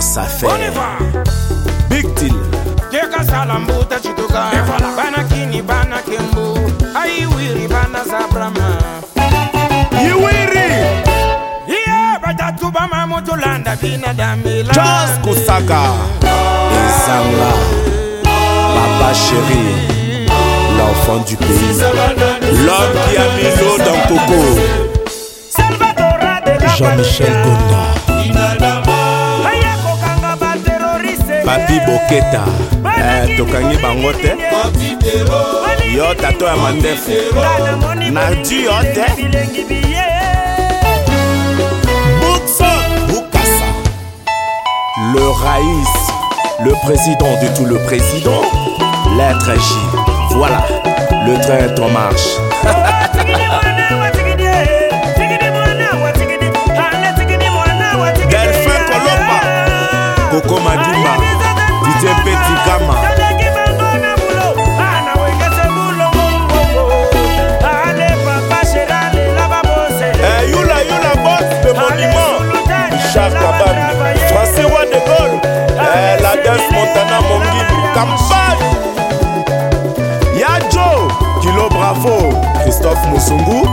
grosse affaire. Big deal. Tekasala mbuta chituka e bana kini bana kembu aiwiri bana zabrama iwiri iye batatu bama mutulanda binadamila Charles Kusaka Izanga Papa chéri l'enfant du pays l'homme qui a mis l'eau dans Coco Jean-Michel Gondard koketa eh, tokangi bango te yo tato ya mandefu nadi yo te buksa bukasa le raïs le président de tout le président lettre j voilà le train est en marche Christophe Moussoungou,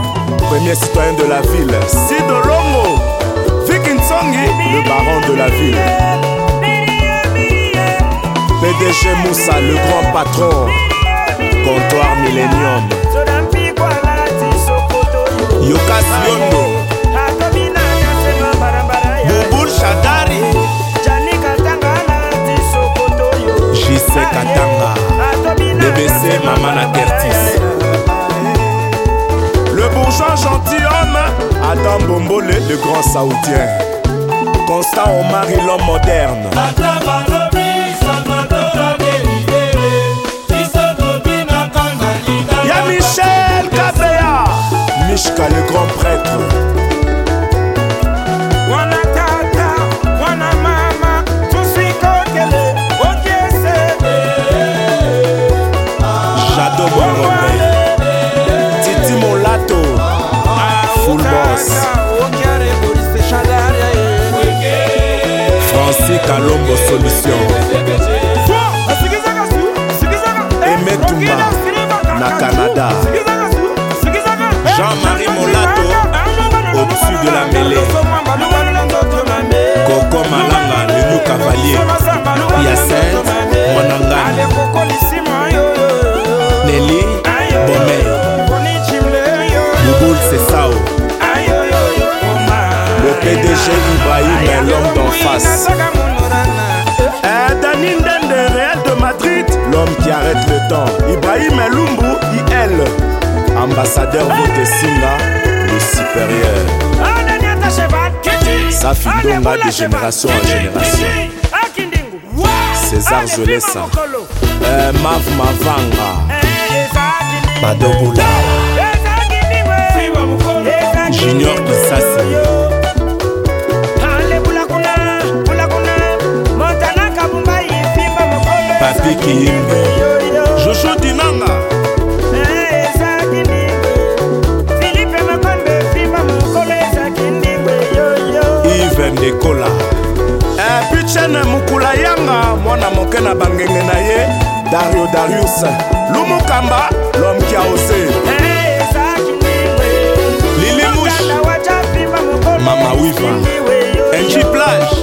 premier citoyen de la ville. Sidorongo, Viking le baron de la ville. PDG Moussa, le grand patron. Comptoir Millennium. Yokas Yondo. Bouboul Chadari. J.C. Katanga. BBC Mamana Kertis bourgeois gentilhomme, Adam Bombole, le grand saoudien. Constant Omar et l'homme moderne. Y'a Michel Kabea, Mishka le grand prêtre. na Canada. Jean-Marie Molato, au-dessus de la mêlée. Coco Malanga, le nouveau Cavalier. Yacinthe Monangani. Nelly Bomé. c'est ça Le PDG Ibrahim est l'homme d'en face. Eh, Danine Dende, Real de Madrid. L'homme qui arrête le temps. Ibrahim l'homme ambassadeur votesinga le supérieur safi donga de génération en génération césar jolesa euh, mav mavanga eh, madobula junior kisasi papi kiyim ndekola epichene eh, mokula yanga mwana moke na bangenge na ye dario darius lumukamba lomkia ose eh, lilimush mama wiva enji plage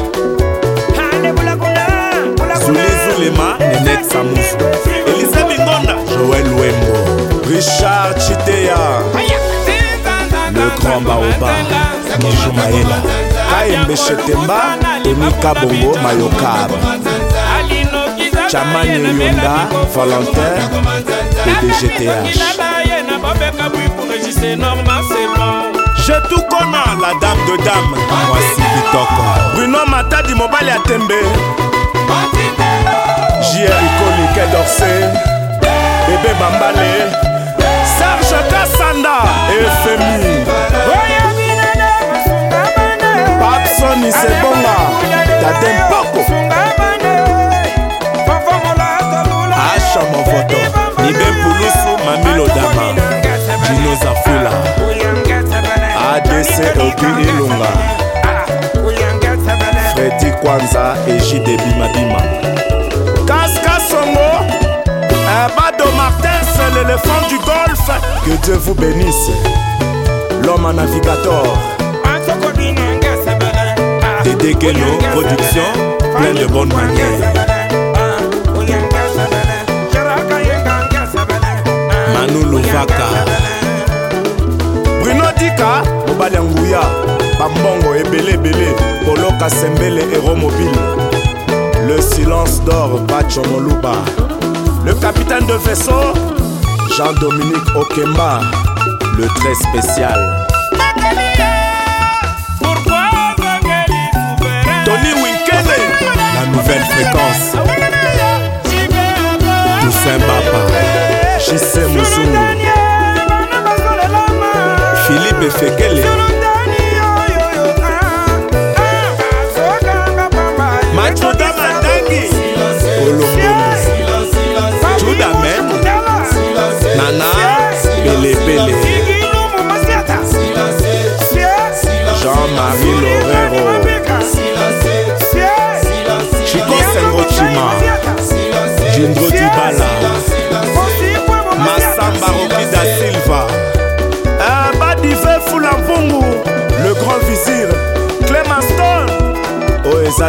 zulezulema nenet samusu elize bingonda joel wembo richard chiteya pamba oba mijo mayela kaembeshetemba tonika bongo mayokaba chamane yonda volontaire pdgth je tout kona la dame de dame mwasi kitoko bruno matadi mobali ya tembe jr ikoli kedorse bebe bambale mimi sebonga tate mpoko asha movoto mibe pulusu mamilodama dinozafula adc obi ilunga Freddy kwanza et bimabima kaskasongo abado Martens, l'éléphant du golfe que dieu vous bénisse l'homme en navigateur Tekeno Production, eh, eh, plein de bonnes manières. Manu Lovaka eh, Bruno Dika, mobali Anguya, Bambongo ebelebele, Polo Kasembele Hero Mobile. Le silence d'or, Bacho Moluba. Le capitaine de vaisseau, Jean-Dominique Okemba, le très spécial. jise mosulu philipe feke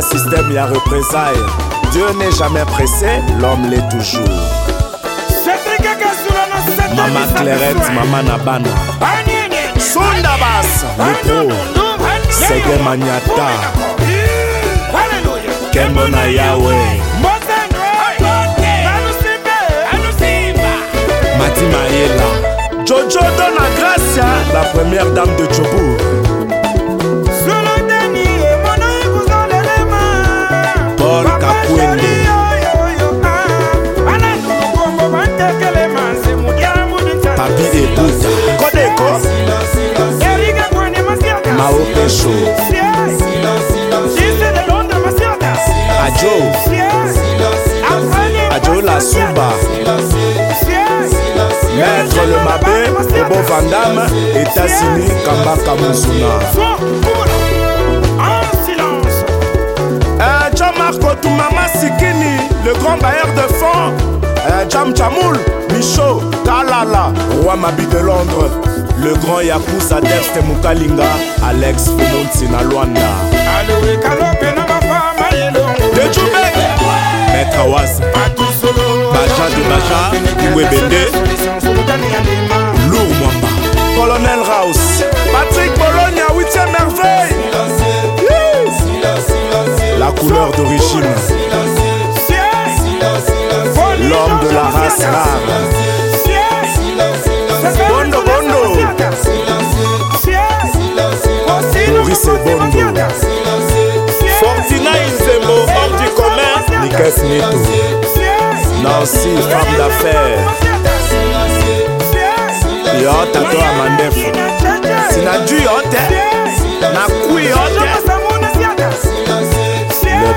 ça système ya représailles dieu n'est jamais pressé l'homme l'est toujours mama clairette mama na bana sundabas lipro sege maniata kembo na yawe mati mayela jojodo na gracia la première dame bobo vandame etasini kambaka mozuna uh, eh, jean marc otumama sikini le grand bayer de fond uh, jam chamoul micho kalala roi mabi de londres le grand yakusa deste mukalinga alex fumonti na lwanda dejube maître was baja de baja ngwebende couleur d'origine. L'homme de la race rare. Bondo Bondo. Maurice et Bondo. Fortina Inzembo, hors du commerce. Nikas Nito. Nancy, femme d'affaires. Yo, tato amandefu. Sinaju yote. Nakui yote.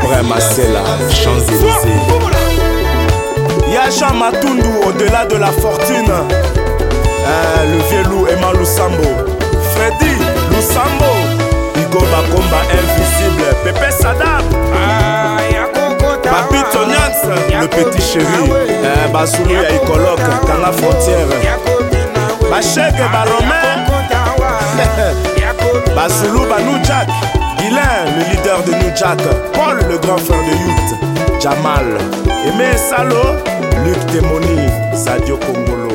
célèbre Masela, Champs-Élysées. Yacha Matundu, au-delà de la fortune. Euh, le vieux loup Emma Lusambo. Freddy Lusambo. Hugo Bakomba, invisible. Pépé Sadam. Ah, Papi Tonians, le petit chéri. Euh, Bassoulou, ya écologue, dans la frontière. Bachek, Baromé. Bassoulou, Banou Jack. Jack, Paul le grand frère de Youth, Jamal, Aimé Salo, Luc Témoni, Sadio Kongolo.